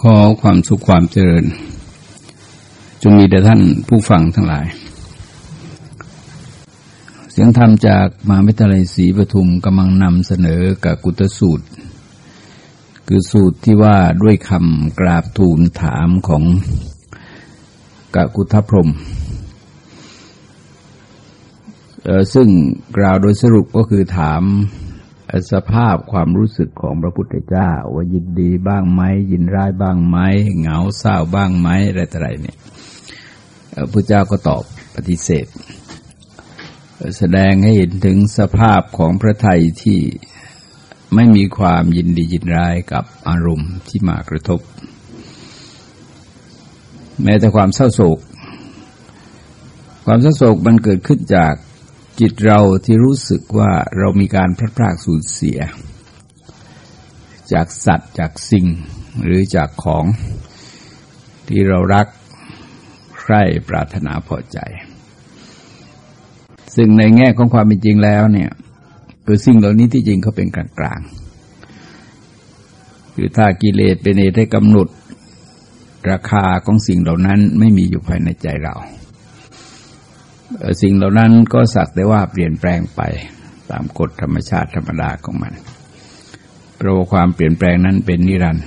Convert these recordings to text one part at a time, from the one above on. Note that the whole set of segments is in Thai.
ขอความสุขความเจริญ จงมีแด่ท่านผู้ฟังทั้งหลาย เสียงธรรมจากมหาวิทยาลัยศรีปทุมกำลังนำเสนอกับกุตสูตร คือสูตรที่ว่าด้วยคำกราบทูลถามของกกุทพรมซึ่งกล่าวโดยสรุปก็คือถาม สภาพความรู้สึกของพระพุทธเจ้า ว่ายินดีบ้างไหมยินร้ายบ้างไหมเหงาเศร้าบ้างไหมอะไรต่ออะไรเนี่ยพระเจ้าก็ตอบปฏิเสธ แสดงให้เห็นถึงสภาพของพระไทยที่ไม่มีความยินดียินร้ายกับอารมณ์ที่มากระทบ แม้แต่ความเศร้าโศก ความเศร้าโศกมันเกิดขึ้นจาก จิตเราที่รู้สึกว่าเรามีการพลาดพลาดสูญเสีย จากสัตว์จากสิ่งหรือจากของที่เรารักใคร่ปรารถนาพอใจ ซึ่งในแง่ของความเป็นจริงแล้วเนี่ยคือสิ่งเหล่านี้ที่จริงเขาเป็นกลางกลางคือถ้ากิเลสเป็นเหตุให้กำหนดราคาของสิ่งเหล่านั้นไม่มีอยู่ภายในใจเรา สิ่งเหล่านั้นก็สักแต่ว่าเปลี่ยนแปลงไปตามกฎธรรมชาติธรรมดาของมันเพราะความเปลี่ยนแปลงนั้นเป็นนิรันดร์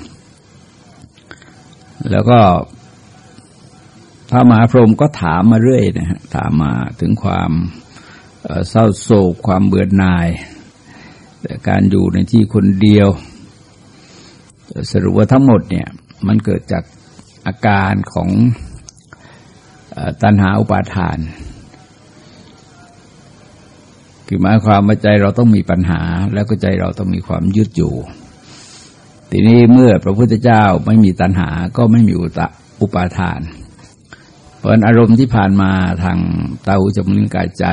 แล้วก็พระมหาพรหมก็ถามมาเรื่อยนะฮะถามมาถึงความเศร้าโศกความเบื่อหน่ายแต่การอยู่ในที่คนเดียว สรุปว่าทั้งหมดเนี่ยมันเกิดจากอาการของตัณหาอุปาทาน คือหมายความว่าใจเราต้องมีปัญหา แล้วก็ใจเราต้องมีความยืดอยู่ ทีนี้เมื่อพระพุทธเจ้าไม่มีตัณหาก็ไม่มีอุตอุปาทาน เพราะอารมณ์ที่ผ่านมาทางตาหูจมูกลิ้นกายใจ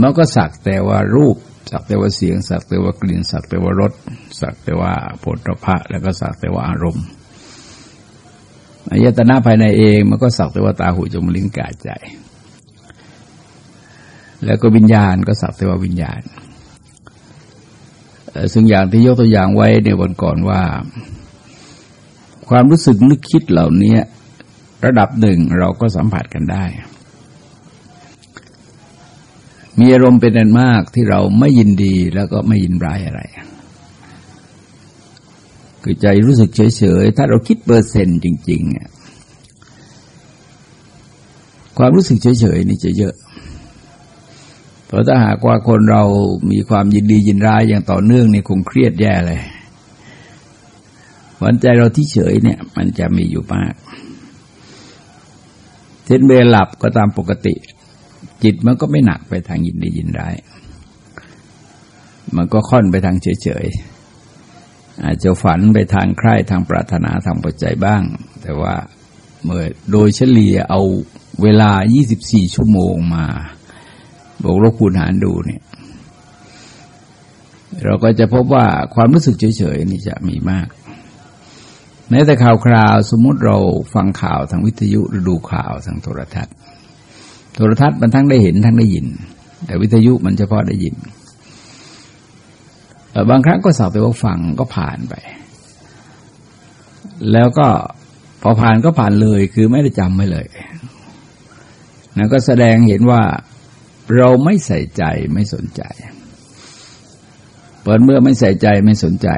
มันก็สักแต่ว่ารูปสักแต่ว่าเสียงสักแต่ว่ากลิ่นสักแต่ว่ารสสักแต่ว่าผลพระแล้วก็สักแต่ว่าอารมณ์อายตนะภายในเองมันก็สักแต่ว่าตาหูจมูกลิ้นกายใจ แล้วก็วิญญาณก็สักแต่ว่าวิญญาณ ซึ่งอย่างที่ยกตัวอย่างไว้ในวันก่อนว่า ความรู้สึกนึกคิดเหล่านี้ระดับหนึ่งเราก็สัมผัสกันได้ มีอารมณ์เป็นอันมากที่เราไม่ยินดีแล้วก็ไม่ยินร้ายอะไร คือใจรู้สึกเฉยๆ ถ้าเราคิดเปอร์เซ็นต์จริง ๆ เนี่ยความรู้สึกเฉยๆนี่จะเยอะ เพราะถ้าหากว่าคนเรามีความยินดียินร้ายอย่างต่อเนื่องนี่คงเครียดแย่เลยวันใจเราที่เฉยเนี่ย มันจะมีอยู่มากเช่นเวลหลับก็ตามปกติ จิตมันก็ไม่หนักไปทางยินดียินร้าย มันก็ค่อนไปทางเฉยๆอาจจะฝันไปทางใคร่ทางปรารถนาทางปัจจัยบ้าง แต่ว่าเมื่อโดยเฉลี่ยเอาเวลา 24 ชั่วโมงมา บวกลบคูณหารดูเนี่ย เราก็จะพบว่าความรู้สึกเฉยๆนี่จะมีมากแม้แต่ข่าวคราวสมมติเราฟังข่าวทางวิทยุหรือดูข่าวทางโทรทัศน์ โทรทัศน์มันทั้งได้เห็นทั้งได้ยิน แต่วิทยุมันเฉพาะได้ยินบางครั้งก็สักแต่ว่าฟังก็ผ่านไป แล้วก็พอผ่านก็ผ่านเลยคือไม่ได้จำไม่เลยนั่นก็แสดงเห็นว่า เราไม่ใส่ใจไม่สนใจ เปิดเมื่อไม่ใส่ใจไม่สนใจ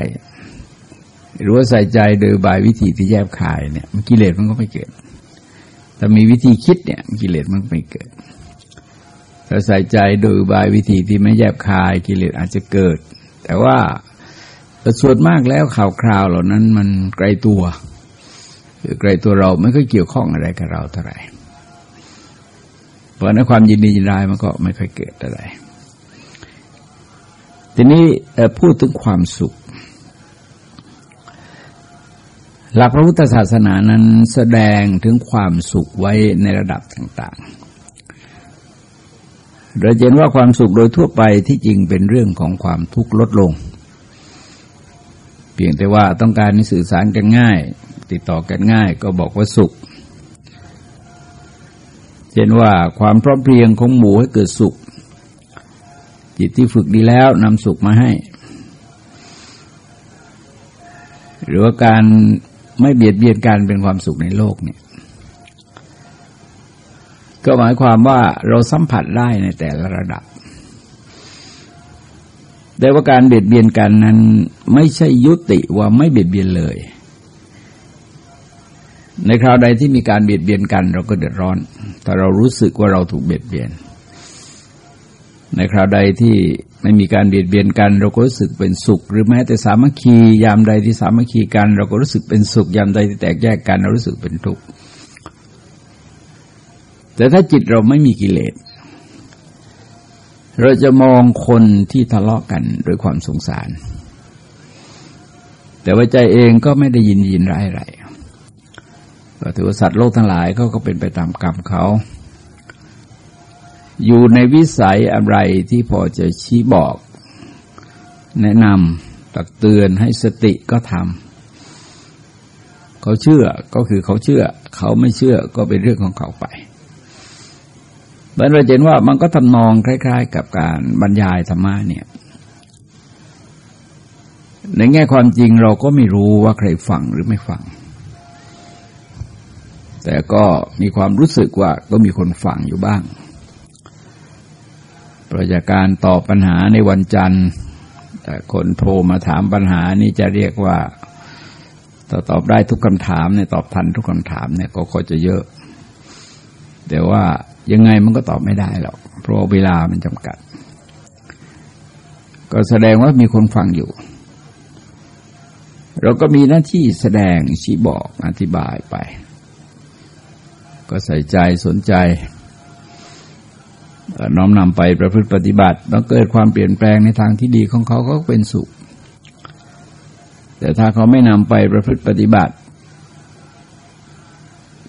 หรือว่าใส่ใจโดยบายวิธีที่แยบคายเนี่ยกิเลสมันก็ไม่เกิด แต่มีวิธีคิดเนี่ยกิเลสมันไม่เกิดถ้าใส่ใจโดยบายวิธีที่ไม่แยบคายกิเลสอาจจะเกิด แต่ว่าส่วนมากแล้วข่าวคราวเหล่านั้นมันไกลตัวคือไกลตัวเราไม่ค่อยเกี่ยวข้องอะไรกับเราเท่าไหร่ ราะนั้นความยินดียินร้ายมันก็ไม่ค่อยเกิดอะไร ทีนี้พูดถึงความสุข หลักพระพุทธศาสนานั้นแสดงถึงความสุขไว้ในระดับต่างๆเราเห็นว่าความสุขโดยทั่วไปที่จริงเป็นเรื่องของความทุกข์ลดลง เพียงแต่ว่าต้องการสื่อสารกันง่าย ติดต่อกันง่าย ก็บอกว่าสุข เช่นว่าความพร้อมเพรียงของหมูให้เกิดสุข จิตที่ฝึกดีแล้วนำสุขมาให้ หรือว่าการไม่เบียดเบียนกันเป็นความสุขในโลกเนี่ย ก็หมายความว่าเราสัมผัสได้ในแต่ละระดับ แต่ว่าการเบียดเบียนกันนั้น ไม่ใช่ยุติว่าไม่เบียดเบียนเลย ในคราวใดที่มีการเบียดเบียนกัน เราก็เดือดร้อน แต่เรารู้สึกว่าเราถูกเบียดเบียน ในคราวใดที่ไม่มีการเบียดเบียนกัน เราก็รู้สึกเป็นสุข หรือแม้แต่สามัคคียามใดที่สามัคคีกัน เราก็รู้สึกเป็นสุขยามใดที่แตกแยกกัน เรารู้สึกเป็นทุกข์แต่ถ้าจิตเราไม่มีกิเลส เราจะมองคนที่ทะเลาะกันด้วยความสงสาร แต่ว่าใจเองก็ไม่ได้ยินยินร้ายอะไร ก็ถือว่าสัตว์โลกทั้งหลายเขาก็เป็นไปตามกรรมเขา อยู่ในวิสัยอะไรที่พอจะชี้บอก แนะนำตักเตือนให้สติก็ทำเขาเชื่อก็คือเขาเชื่อ เขาไม่เชื่อก็เป็นเรื่องของเขาไปบรรเราเห็นว่ามันก็ทำนองคล้าย ๆ กับการบรรยายธรรมะเนี่ยในแง่ความจริงเราก็ไม่รู้ว่าใครฟังหรือไม่ฟัง แต่ก็มีความรู้สึกว่าก็มีคนฟังอยู่บ้างประจากการตอบปัญหาในวันจันทร์แต่คนโทรมาถามปัญหานี่จะเรียกว่าถ้าตอบได้ทุกคำถามเนี่ยตอบทันทุกคำถามเนี่ยก็คจะเยอะ แต่ว่ายังไงมันก็ตอบไม่ได้หรอกเพราะเวลามันจำกัด ก็แสดงว่ามีคนฟังอยู่ เราก็มีหน้าที่แสดงชี้บอกอธิบายไป ก็ใส่ใจสนใจน้อมนำไปประพฤติปฏิบัติต้องเกิดความเปลี่ยนแปลงในทางที่ดีของเขาก็เป็นสุข แต่ถ้าเขาไม่นำไปประพฤติปฏิบัติ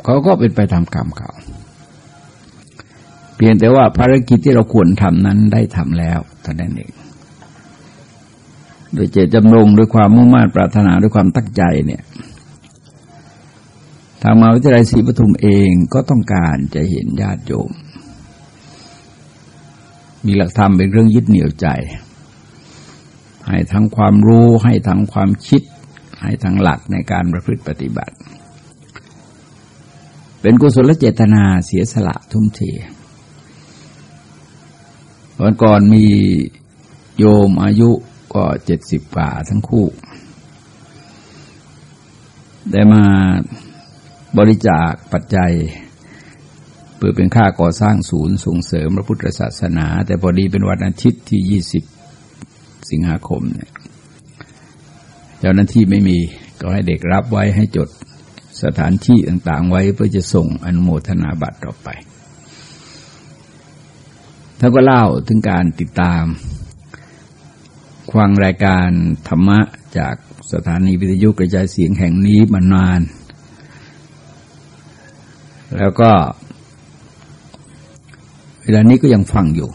เขาก็เป็นไปตามกรรมเขาเพียงแต่ว่าภารกิจที่เราควรทำนั้นได้ทำแล้วเท่านั้นเอง โดยเจตจำนงด้วยความมุ่งมั่นปรารถนาด้วยความตั้งใจเนี่ย ทางมหาวิทยาลัยศรีปทุมเองก็ต้องการจะเห็นญาติโยม มีหลักธรรมเป็นเรื่องยึดเหนี่ยวใจ ให้ทั้งความรู้ให้ทั้งความคิด ให้ทั้งหลักในการประพฤติปฏิบัติ เป็นกุศลเจตนาเสียสละทุ่มเทวันก่อนมีโยมอายุก็เจ็ดสิบกว่าทั้งคู่ ได้มา บริจาคปัจจัย เพื่อเป็นค่าก่อสร้างศูนย์ส่งเสริมพระพุทธศาสนา แต่พอดีเป็นวันอาทิตย์ที่ยี่สิบสิงหาคมเนี่ยเจ้าหน้าที่ไม่มีก็ให้เด็กรับไว้ให้จดสถานที่ต่างๆ ไว้เพื่อจะส่งอนุโมทนาบัตรต่อไปท่านก็เล่าถึงการติดตามฟังรายการธรรมะจากสถานีวิทยุกระจายเสียงแห่งนี้มานาน แล้วก็ เวลานี้ก็ยังฟังอยู่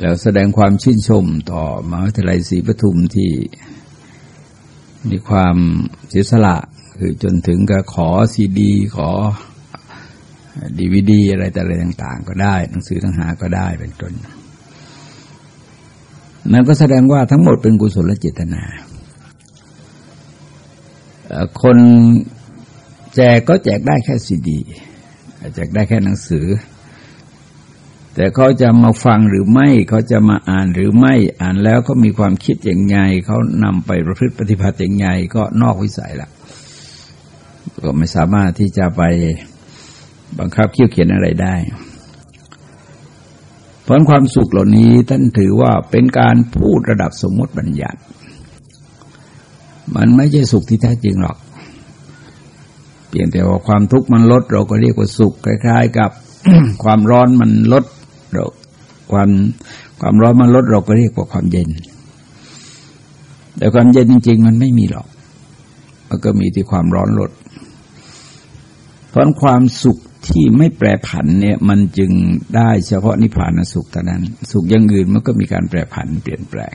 แล้วแสดงความชื่นชมต่อมหาวิทยาลัยศรีปทุมที่มีความเสียสละคือจนถึงกับขอซีดี ขอดีวีดีอะไรแต่อะไรต่าง ๆ ก็ได้ หนังสือทั้งหาก็ได้เป็นต้นนั่นก็แสดงว่าทั้งหมดเป็นกุศลเจตนา คน จกก็แจกได้แค่ซีดีแจกได้แค่หนังสือ แต่เขาจะมาฟังหรือไม่เขาจะมาอ่านหรือไม่อ่านแล้วก็มีความคิดอย่างไงเขานำไปประพฤติปฏิบัติอย่างไงก็นอกวิสัยละก็ไม่สามารถที่จะไปบังคับเขี่ยวเขียนอะไรได้เพราะความสุขเหล่านี้ท่านถือว่าเป็นการพูดระดับสมมติบัญญัติ มันไม่ใช่สุขที่แท้จริงหรอก เพียงแต่ว่าความทุกข์มันลด เราก็เรียกว่าสุขคล้าย ๆ กับความร้อนมันลดเราความความร้อนมันลดเราก็เรียกว่าความเย็น แต่ความเย็นจริง ๆ มันไม่มีหรอก มันก็มีที่ความร้อนลด เพราะความสุขที่ไม่แปรผันเนี่ยมันจึงได้เฉพาะนิพพานสุขเท่านั้น สุขอย่างอื่นมันก็มีการแปรผันเปลี่ยนแปลง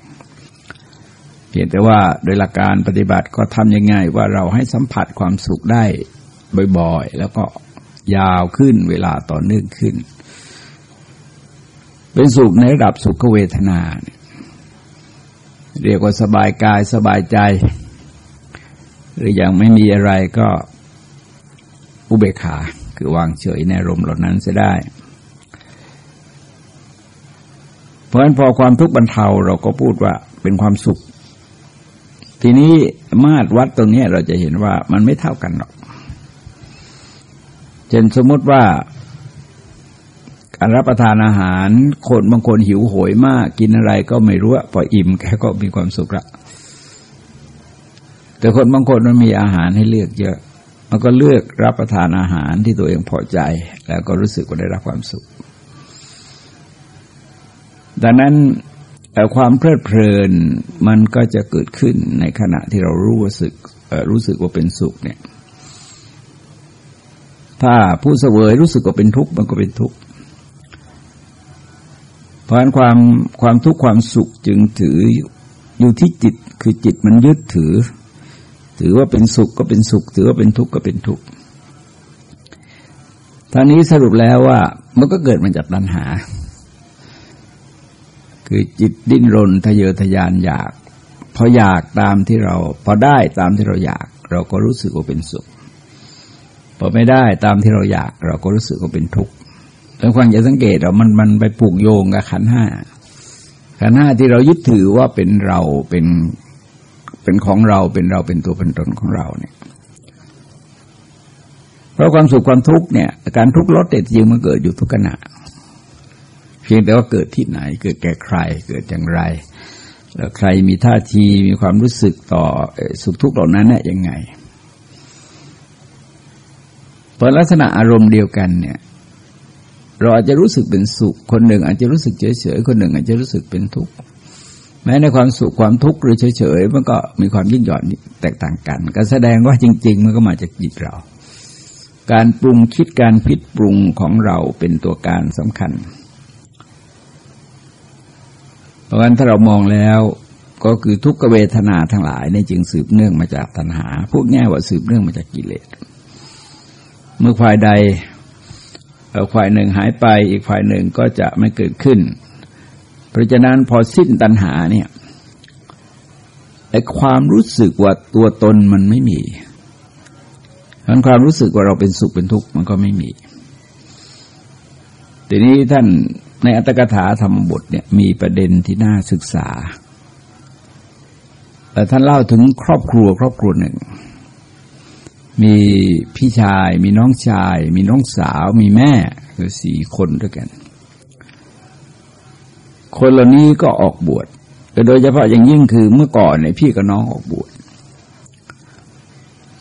เพียงแต่ว่าโดยหลักการปฏิบัติก็ทำยังไงว่าเราให้สัมผัสความสุขได้ บ่อยๆ แล้วก็ยาวขึ้นเวลาต่อเนื่องขึ้น เป็นสุขในระดับสุขเวทนา เรียกว่าสบายกายสบายใจ หรืออยังไม่มีอะไรก็อุเบกขาคือวางเฉยในรมเหล่านั้นเสียได้ เพราะฉะนั้นพอความทุกข์บรรเทาเราก็พูดว่าเป็นความสุข ทีนี้มาตรวัดตรงนี้เราจะเห็นว่ามันไม่เท่ากันหรอก ช่นสมมติว่าการรับประทานอาหาร คนบางคนหิวโหยมาก กินอะไรก็ไม่รู้พออิ่มแกก็มีความสุขละแต่คนบางคนมันมีอาหารให้เลือกเยอะ มันก็เลือกรับประทานอาหารที่ตัวเองพอใจ แล้วก็รู้สึกว่าได้รับความสุข ดังนั้นความเพลิดเพลินมันก็จะเกิดขึ้นในขณะที่เรารู้สึกรู้สึกว่าเป็นสุขเนี่ย ถ้าผู้เสวยรู้สึกว่าเป็นทุกข์มันก็เป็นทุกข์เพราะฉะนั้นความความทุกข์ความสุขจึงถืออยู่ที่จิตคือจิตมันยึดถือ ถือว่าเป็นสุขก็เป็นสุข ถือว่าเป็นทุกข์ก็เป็นทุกข์ท่านี้สรุปแล้วว่ามันก็เกิดมาจากตัณหา คือจิตดิ้นรนทะเยอทะยานอยาก พออยากตามที่เรา พอได้ตามที่เราอยาก เราก็รู้สึกว่าเป็นสุข อไม่ได้ตามที่เราอยากเราก็รู้สึกว่าเป็นทุกข์แล้วความจะสังเกตเรามันมันไปผูกโยงกับขันห้าขันห้าที่เรายึดถือว่าเป็นเราเป็นเป็นของเราเป็นเราเป็นตัวเป็นตนของเราเนี่ยเพราะความสุขความทุกข์เนี่ย การทุกข์ลดแต่จริงมันเกิดอยู่ทุกขณะเพียงแต่ว่าเกิดที่ไหนเกิดแก่ใครเกิดอย่างไร แล้วใครมีท่าทีมีความรู้สึกต่อสุขทุกข์เหล่านั้นเนี่ยยังไง ราะลักษณะอารมณ์เดียวกันเนี่ย เราอาจจะรู้สึกเป็นสุข คนหนึ่งอาจจะรู้สึกเฉยเฉยคนหนึ่งอาจจะรู้สึกเป็นทุกข์แม้ในความสุขความทุกข์หรือเฉยเฉยมันก็มีความยิ่งหย่อนแตกต่างกัน ก็แสดงว่าจริง ๆ มันก็มาจากจิตเรา การปรุงคิดการพิดปรุงของเราเป็นตัวการสำคัญ เพราะฉะนั้นถ้าเรามองแล้วก็คือทุกขเวทนาทั้งหลายในจึงสืบเนื่องมาจากตัณหา พวกแง่ว่าสืบเนื่องมาจากกิเลส เมื่อฝ่ายใดฝ่ายหนึ่งหายไป อีกฝ่ายหนึ่งก็จะไม่เกิดขึ้น เพราะฉะนั้นพอสิ้นตัณหาเนี่ยไอ้ความรู้สึกว่าตัวตนมันไม่มีทั้นความรู้สึกว่าเราเป็นสุขเป็นทุกข์มันก็ไม่มี ทีนี้ท่านในอัตถกถาธรรมบทเนี่ยมีประเด็นที่น่าศึกษาแต่ท่านเล่าถึงครอบครัวครอบครัวหนึ่ง มีพี่ชาย มีน้องชาย มีน้องสาว มีแม่ คือสี่คนด้วยกัน คนเหล่านี้ก็ออกบวชโดยเฉพาะอย่างยิ่งคือเมื่อก่อนเนี่ยพี่กับน้องออกบวช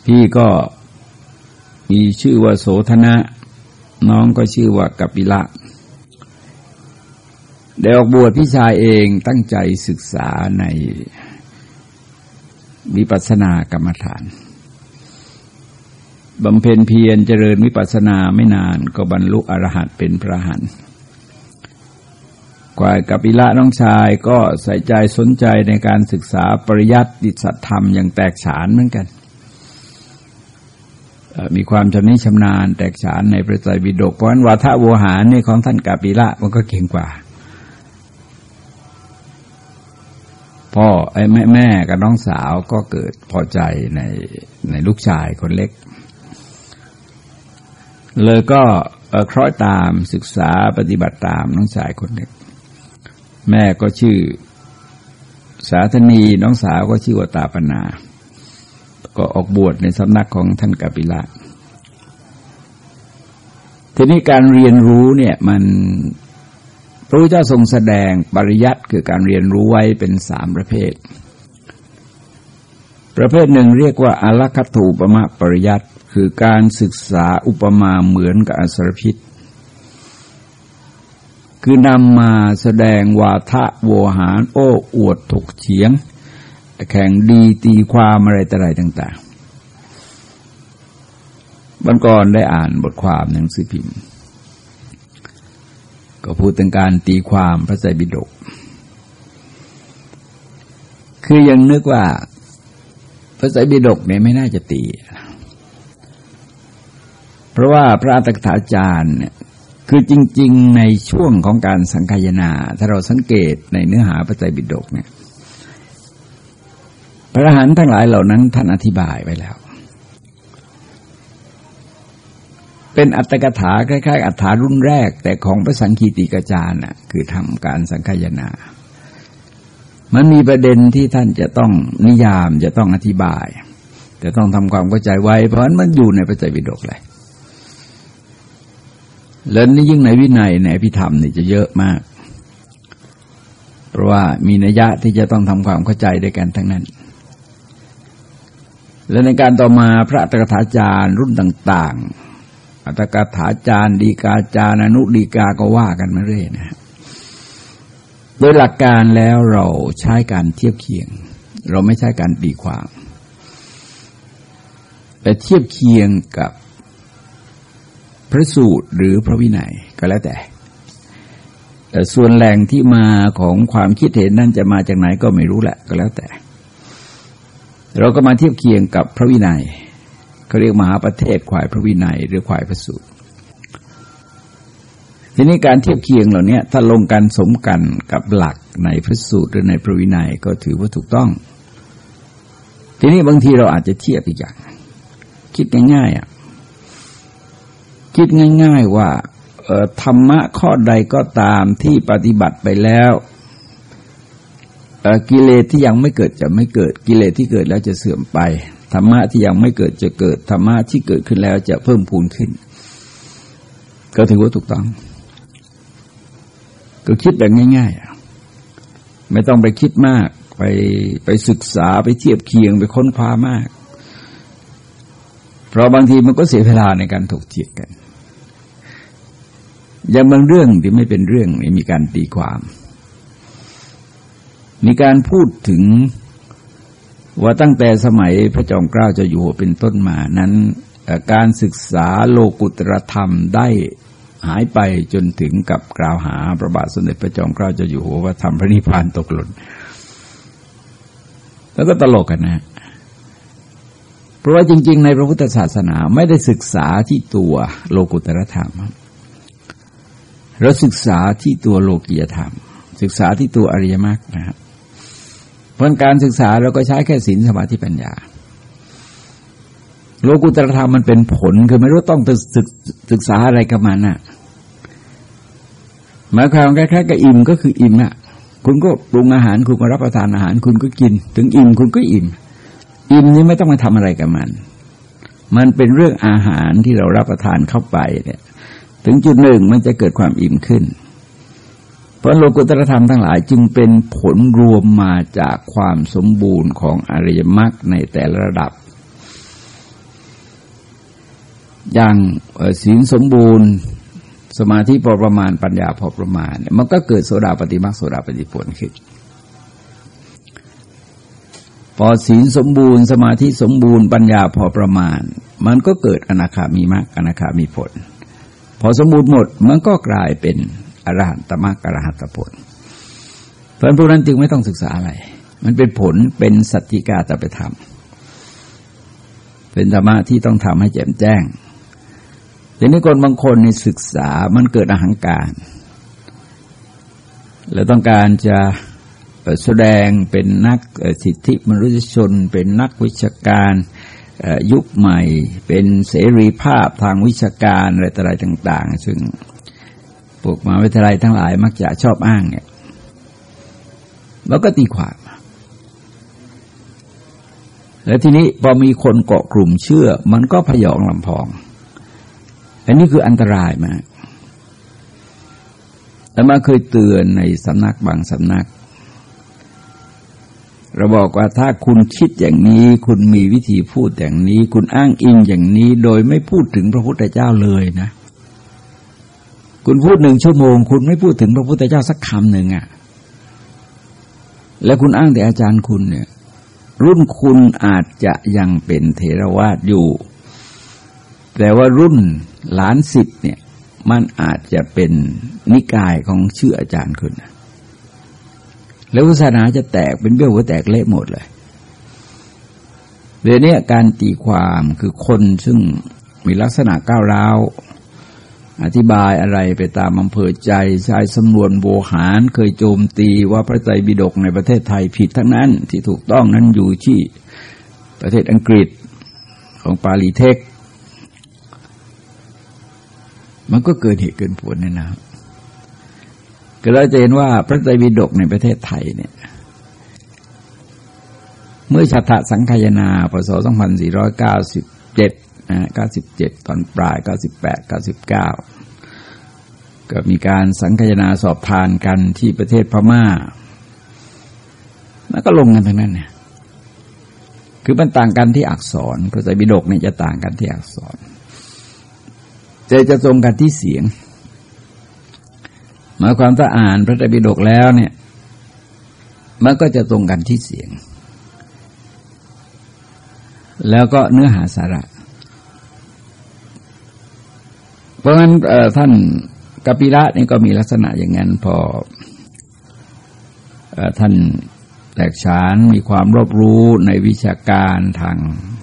พี่ก็มีชื่อว่าโสธนะ น้องก็ชื่อว่ากัปปิละได้ออกบวชพี่ชายเองตั้งใจศึกษาในวิปัสสนากรรมฐาน บำเพ็ญเพียรเจริญวิปัสสนาไม่นานก็บรรลุอรหัตเป็นพระหันกว่ากัปิละน้องชายก็ใส่ใจสนใจในการศึกษาปริยัติดิสธรรมอย่างแตกฉานเหมือนกัน มีความชำนิชำนาญแตกฉานในพระไตรปิฎกเพราะนั้นวาทะโวหารนี่ของท่านกัปิละมันก็เก่งกว่า พ่อไอ้แม่แม่กับน้องสาวก็เกิดพอใจในในลูกชายคนเล็ก เลยก็คล้อยตามศึกษาปฏิบัติตามน้องชายคนหนึ่งแม่ก็ชื่อสาธนีน้องสาวก็ชื่อว่าตาปนา ก็ออกบวชในสำนักของท่านกัปิละทีนี้การเรียนรู้เนี่ยมันพระพุทธเจ้าทรงแสดงปริยัติคือการเรียนรู้ไว้เป็นสามประเภท ประเภทหนึ่งเรียกว่าอลัคถูปมะปริยัติ คือการศึกษาอุปมาเหมือนกับอสรพิษ คือนำมาแสดงวาทะโวหาร โอ้อวดถกเฉียง แข่งดีตีความอะไรต่อะไรต่าง ๆ บันก่อนได้อ่านบทความหนังสือพิมพ์ ก็พูดถึงการตีความพระไตรปิฎกคือยังนึกว่าพระไตรปิฎกเนี่ยไม่น่าจะตี เพราะว่าพระอัตถกถาจารย์เนี่ยคือจริง ๆ ในช่วงของการสังคายนา ถ้าเราสังเกตในเนื้อหาพระไตรปิฎกเนี่ย พระอรหันต์ทั้งหลายเหล่านั้นท่านอธิบายไว้แล้ว เป็นอัตถกถาคล้ายๆ อัฏฐารุ่นแรก แต่ของพระสังคีติกาจารย์น่ะคือทำการสังคายนา มันมีประเด็นที่ท่านจะต้องนิยามจะต้องอธิบายจะต้องทำความเข้าใจไว้ เพราะนั้นมันอยู่ในพระไตรปิฎกเลย แล้วนี่ยิ่งในวินัยในพิธรรมนี่จะเยอะมาก เพราะว่ามีนัยยะที่จะต้องทำความเข้าใจด้วยกันทั้งนั้น และในการต่อมาพระตกถาจารย์รุ่นต่าง ๆ อัตกถาจารย์ดีกาจารย์อนุดีกาก็ว่ากันมาเรื่อยนะโดยหลักการแล้วเราใช้การเทียบเคียง เราไม่ใช้การตีความแต่เทียบเคียงกับ พระสูตรหรือพระวินัยก็แล้วแต่แต่ส่วนแหล่งที่มาของความคิดเห็นนั่นจะมาจากไหนก็ไม่รู้แหละก็แล้วแต่ เราก็มาเทียบเคียงกับพระวินัยเขาเรียกมหาประเทศขวายพระวินัย หรือขวายพระสูตรทีนี้การเทียบเคียงเหล่านี้ถ้าลงกันสมกันกับหลักในพระสูตรหรือในพระวินัยก็ถือว่าถูกต้อง ทีนี้บางทีเราอาจจะเทียบอีกอย่าง คิดง่ายๆอะ คิดง่าย ๆว่าธรรมะข้อใดก็ตามที่ปฏิบัติไปแล้วกิเลสที่ยังไม่เกิดจะไม่เกิดกิเลสที่เกิดแล้วจะเสื่อมไปธรรมะที่ยังไม่เกิดจะเกิดธรรมะที่เกิดขึ้นแล้วจะเพิ่มพูนขึ้น ก็ถือว่าถูกต้อง ก็คิดแบบง่าย ๆ ไม่ต้องไปคิดมาก ไปไปศึกษาไปเทียบเคียงไปค้นคว้ามาก เพราะบางทีมันก็เสียเวลาในการถกเถียงกันย่างบางเรื่องที่ไม่เป็นเรื่องมีการตีความ มีการพูดถึงว่าตั้งแต่สมัยพระจอมเกล้าเจะอยู่หัวเป็นต้นมานั้น การศึกษาโลกุตรธรรมได้หายไปจนถึงกับกล่าวหาพระบาทสมเด็จพระจอมเกล้าเจะอยู่หัวว่าทำพระนิพพานตกหล่นแล้วก็ตลกกันนะ เพราะว่าจริง ๆ ในพระพุทธศาสนาไม่ได้ศึกษาที่ตัวโลกุตรธรรม เราศึกษาที่ตัวโลกียธรรม ศึกษาที่ตัวอริยมรรคนะครับเพราะการศึกษาเราก็ใช้แค่ศีลสมาธิปัญญา โลกุตรธรรมมันเป็นผลคือไม่รู้ต้องศึกศึกษาอะไรกับมันน่ะหมายความแค่แค่กับอิ่มก็คืออิ่มน่ะ คุณก็ปรุงอาหารคุณก็รับประทานอาหาร คุณก็กิน ถึงอิ่มคุณก็อิ่ม อิ่มนี้ไม่ต้องมาทำอะไรกับมัน มันเป็นเรื่องอาหารที่เรารับประทานเข้าไปเนี่ย ถึงจุดหนึ่งมันจะเกิดความอิ่มขึ้น เพราะโลกุตรธรรมทั้งหลายจึงเป็นผลรวมมาจากความสมบูรณ์ของอริยมรรคในแต่ละระดับ อย่างศีลสมบูรณ์สมาธิพอประมาณปัญญาพอประมาณ มันก็เกิดโสดาปฏิมรรคโสดาปฏิผลขึ้น พอศีลสมบูรณ์สมาธิสมบูรณ์ปัญญาพอประมาณ มันก็เกิดอนาคามีมรรคอนาคามีผล พอสมบูรณ์หมดมันก็กลายเป็นอรหันตมรรคอรหัตผล เพราะพวกนั้นจึงไม่ต้องศึกษาอะไร มันเป็นผลเป็นสัจจิกาตไปทำเป็นธรรมะที่ต้องทำให้แจ่มแจ้งทีนี้คนบางคนในศึกษามันเกิดอาหังการ แล้วต้องการจะ แสดงเป็นนักสิทธิมนุษยชน เป็นนักวิชาการยุคใหม่ เป็นเสรีภาพทางวิชาการอะไรต่ออะไรต่าง ๆ ซึ่งพวกมาวิทยาลัยทั้งหลายมักจะชอบอ้างเนี่ยแล้วก็ตีความ แล้วทีนี้พอมีคนเกาะกลุ่มเชื่อ มันก็พยองลำพอง อันนี้คืออันตรายมากแต่มาเคยเตือนในสำนักบางสำนัก เราบอกว่าถ้าคุณคิดอย่างนี้ คุณมีวิธีพูดอย่างนี้ คุณอ้างอิงอย่างนี้ โดยไม่พูดถึงพระพุทธเจ้าเลยนะ คุณพูดหนึ่งชั่วโมง คุณไม่พูดถึงพระพุทธเจ้าสักคำหนึ่งอะ่ะ แล้วคุณอ้างแต่อาจารย์คุณเนี่ย รุ่นคุณอาจจะยังเป็นเทรวาสอยู่ แต่ว่ารุ่นหลานสิทธิ์เนี่ย มันอาจจะเป็นนิกายของชื่ออาจารย์คุณนะ แล้วศาสนาจะแตกเป็นเบี้ยวหัวแตกเละหมดเลยเดี๋ยวนี้การตีความคือคนซึ่งมีลักษณะก้าวร้าวอธิบายอะไรไปตามอำเภอใจใช้สำนวนโบหารเคยโจมตีว่าพระไตรปิฎกในประเทศไทยผิดทั้งนั้นที่ถูกต้องนั้นอยู่ที่ประเทศอังกฤษของปาลีเทค มันก็เกิดเหตุเกินผลเนี่ยนะ ก็เราจะเห็นว่าพระไตรปิฎกในประเทศไทยเนี่ย เมื่อชัตสังคายนาพศ2497นะ97 ตอนปลาย 98 99 ก็มีการสังคายนาสอบทานกันที่ประเทศพม่า แล้วก็ลงกันทั้งนั้นเนี่ยคือมันต่างกันที่อักษรพระไตรปิฎกเนี่ยจะต่างกันที่อักษรจะจะตรงกันที่เสียง มายความถ้าอ่านพระไตรปิฎกแล้วเนี่ย มันก็จะตรงกันที่เสียง แล้วก็เนื้อหาสาระ เพราะงั้นท่านกปิระนี่ก็มีลักษณะอย่างนั้นพอท่านแตกฉานมีความรอบรู้ในวิชาการทาง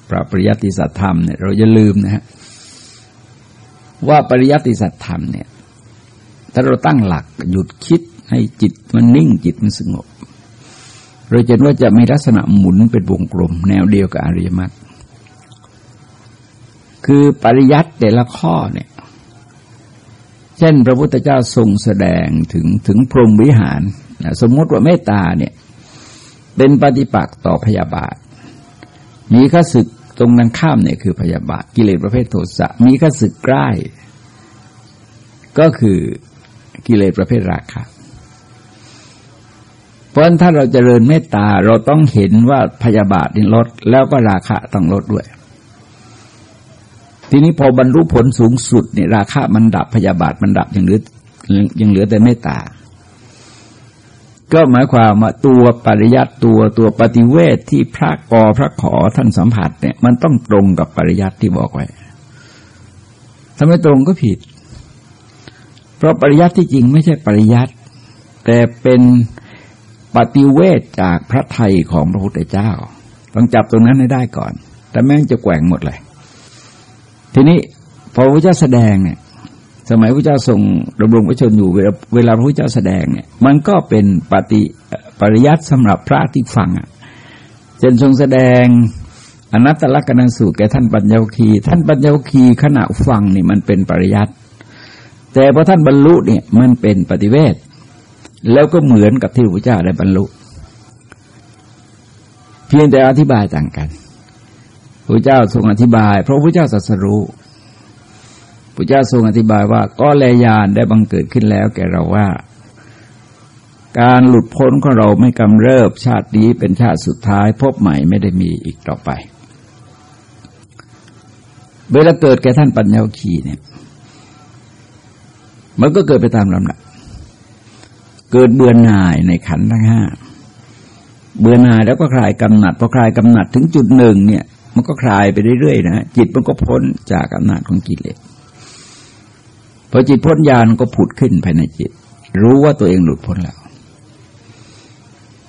พระปริยัติสัตธรรมเนี่ยเราจะลืมนะฮะว่าปริยัติสัตธรรมเนี่ย ถ้าเราตั้งหลักหยุดคิดให้จิตมันนิ่งจิตมันสงบ เราจะเห็นว่าจะมีลักษณะหมุนเป็นวงกลม แนวเดียวกับอริยมรรคคือปริยัติแต่ละข้อเนี่ยเช่น พระพุทธเจ้าทรงแสดงถึงถึงพรหมวิหารสมมติว่าเมตตาเนี่ยเป็นปฏิปักษ์ต่อพยาบาท มีข้าศึกตรงนั้นข้ามเนี่ยคือพยาบาท กิเลสประเภทโทสะมีข้าศึกใกล้ ก็คือ กิเลสประเภทราคะเพราะถ้าเราจเจริญเมตตาเราต้องเห็นว่าพยาบาทนี่ลด แล้วก็ราคะต้องลดด้วย ทีนี้พอบรรลุผลสูงสุดเนี่ยราคามันดับพยาบาทมันดับยังเหลือยังเหลือแต่เมตตา ก็หมายความว่าตัวปริยัติตัวตัวปฏิเวทที่พระกอพระขอท่านสัมผัสเนี่ย มันต้องตรงกับปริยัติที่บอกไว้ถ้าไม่ตรงก็ผิด เพราะปริยัติที่จริงไม่ใช่ปริยัติแต่เป็นปฏิเวทจากพระไทยของพระพุทธเจ้า ต้องจับตรงนั้นให้ได้ก่อน แต่แม่งจะแกว่งหมดเลย ทีนี้พอพระเจ้าแสดงเนี่ย สมัยพระเจ้าทรงดำรงพระชนอยู่ เวลาเวลาพระเจ้าแสดงเนี่ย มันก็เป็นปฏิปริยัติสำหรับพระที่ฟังอะเช่นทรงแสดงอนัตตลกนันสูตรแก่ท่านปัญญวคี ท่านปัญญวคีขณะฟังนี่มันเป็นปริยัติ แต่พอท่านบรรลุเนี่ยมันเป็นปฏิเวทแล้วก็เหมือนกับที่พระเจ้าได้บรรลุ เพียงแต่อธิบายต่างกันพระเจ้าทรงอธิบาย เพราะพระเจ้าสัสรู้พระเจ้าทรงอธิบายว่าก็แลยานได้บังเกิดขึ้นแล้วแก่เราว่า การหลุดพ้นของเราไม่กำเริบชาตินี้เป็นชาติสุดท้าย พบใหม่ไม่ได้มีอีกต่อไป เวลาเกิดแก่ท่านปัญญาขีเนี่ย มันก็เกิดไปตามลำดับ เกิดเบื่อหน่ายในขันทั้งห้า เบื่อหน่ายแล้วก็คลายกำหนัด พอคลายกำหนัดถึงจุดหนึ่งเนี่ย มันก็คลายไปเรื่อยๆนะ จิตมันก็พ้นจากอำนาจของกิเลส พอจิตพ้นญาณก็ผุดขึ้นภายในจิต รู้ว่าตัวเองหลุดพ้นแล้ว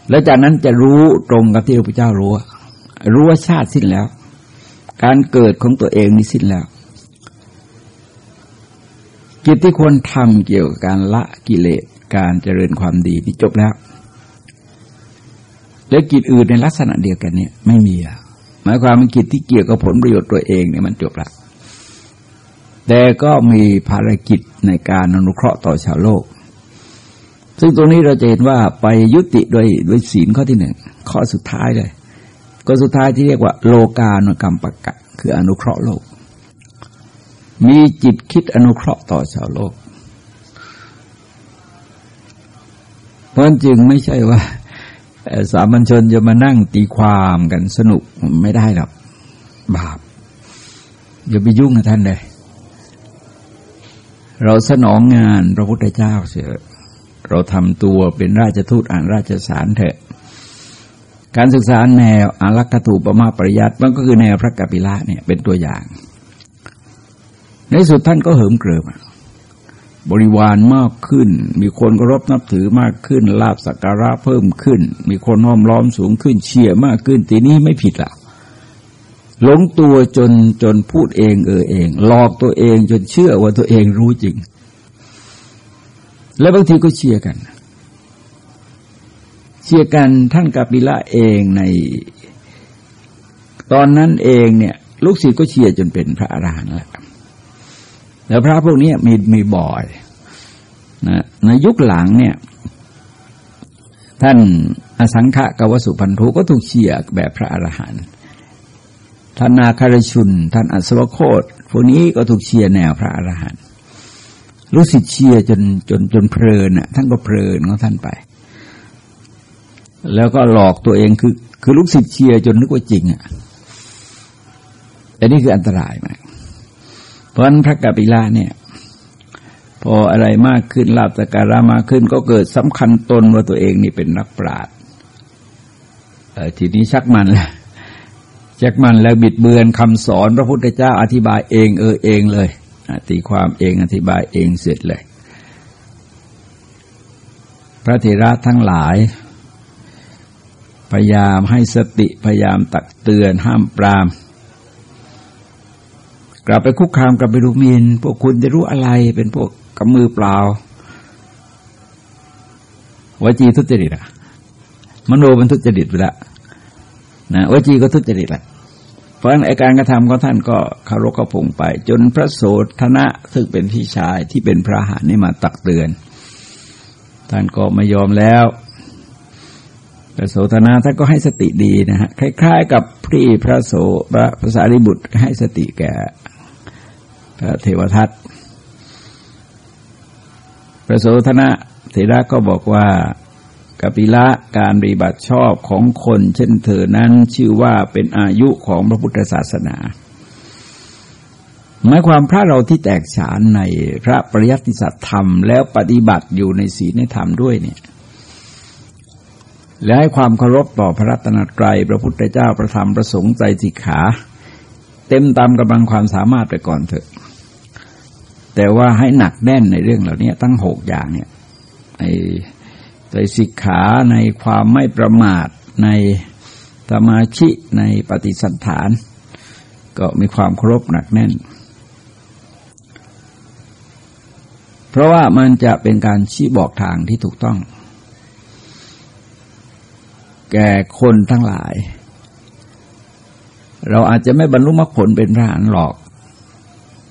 แล้วจากนั้นจะรู้ตรงกับที่พระพุทธเจ้ารู้ รู้ว่าชาติสิ้นแล้ว การเกิดของตัวเองนี่สิ้นแล้ว กิจที่ควรทำเกี่ยวกับการละกิเลสการเจริญความดีนี่จบแล้ว แล้วกิจอื่นในลักษณะเดียวกันเนี่ยไม่มีแล้วหมายความว่ากิจที่เกี่ยวกับผลประโยชน์ตัวเองเนี่ยมันจบละแต่ก็มีภารกิจในการอนุเคราะห์ต่อชาวโลก ซึ่งตรงนี้เราจะเห็นว่าไปยุติโดยโดยศีลข้อที่หนึ่งข้อสุดท้ายเลย ก็สุดท้ายที่เรียกว่า โลกาณกรรมปะกะ คืออนุเคราะห์โลก มีจิตคิดอนุเคราะห์ต่อชาวโลก เพราะจึงไม่ใช่ว่าสามัญชนจะมานั่งตีความกันสนุกไม่ได้หรอกบาปอย่าไปยุ่งกับท่านเลย เราสนองงานพระพุทธเจ้าเสียเราทำตัวเป็นราชทูตอ่านราชสารเถอะ การศึกษาแนวอารักขถูปมาปริยัติมันก็คือแนวพระกัปปิละเนี่ยเป็นตัวอย่าง ในสุดท่านก็เหิมเกริมบริวารมากขึ้น มีคนเคารพนับถือมากขึ้น ลาบสักการะเพิ่มขึ้น มีคนห้อมล้อมสูงขึ้นเชี่ยมากขึ้น ทีนี้ไม่ผิดละหลงตัวจนจนพูดเองเออเอง หลอกตัวเองจนเชื่อว่าตัวเองรู้จริง และบางทีก็เชียร์กัน เชียร์กันท่านกาปิละเองในตอนนั้นเองเนี่ย ลูกศิษย์ก็เชียร์จนเป็นพระอรหันต์แล้ว แล้วพระพวกนี้มีมีบ่อยนะในยุคหลังเนี่ย ท่านอสังขะกวสุพันธุก็ถูกเชียร์แบบพระอรหันต์ท่านนาคารชุน ท่านอัศวโคตพวกนี้ก็ถูกเชียร์แนวพระอรหันต์รู้สิเชียร์จนจนจนเพลินอะ ท่านก็เพลินของท่านไป แล้วก็หลอกตัวเองคือ คือลูกศิษย์เชียร์จนนึกว่าจริงอะแต่นี่คืออันตรายมาก เพราะนั้นพระกัปปิลาเนี่ย พออะไรมากขึ้นลาบสการะมากขึ้น ก็เกิดสำคัญตนว่าตัวเองนี่เป็นนักปราชญ์ทีนี้ชักมันแล้วชักมันแล้วบิดเบือนคำสอนพระพุทธเจ้าอธิบายเองเออเองเลยตีความเองอธิบายเองเสร็จเลย พระเถระทั้งหลาย พยายามให้สติพยายามตักเตือนห้ามปราม กลับไปคุกคามกลับไปดูมินพวกคุณจะรู้อะไรเป็นพวกกำมือเปล่าวจีทุจริตอะมโนเป็นทุจริตไปล้วนะวจีก็ทุจริตแหละเพราะฉะนั้นการกระทำของท่านก็คารพกระพงไป จนพระโสธนะซึ่งเป็นพี่ชายที่เป็นพระหานี่มาตักเตือน ท่านก็ไม่ยอมแล้วพระโสธนาท่านก็ให้สติดีนะฮะคล้าย ๆ กับพี่พระโสพระภาษาริบุตรให้สติแก่ เทวทัตพระโสธนะเถระก็บอกว่ากปิละการปฏิบัติชอบของคนเช่นเธอนั้นชื่อว่าเป็นอายุของพระพุทธศาสนาหมายความพระเราที่แตกฉานในพระปริยัติสัตธรรม แล้วปฏิบัติอยู่ในศีลในธรรมด้วยเนี่ยและให้ความเคารพต่อพระรัตนตรัยพระพุทธเจ้าประธรรมประสงค์ใจสิกขา เต็มตามกำลังความสามารถไปก่อนเถอะ แต่ว่าให้หนักแน่นในเรื่องเหล่านี้ตั้งหกอย่างเนี่ยในในสิกขาในความไม่ประมาทในสมาชิในปฏิสันฐาน ก็มีความครบหนักแน่น เพราะว่ามันจะเป็นการชี้บอกทางที่ถูกต้อง แก่คนทั้งหลาย เราอาจจะไม่บรรลุมรรคผลเป็นพระหานหรอก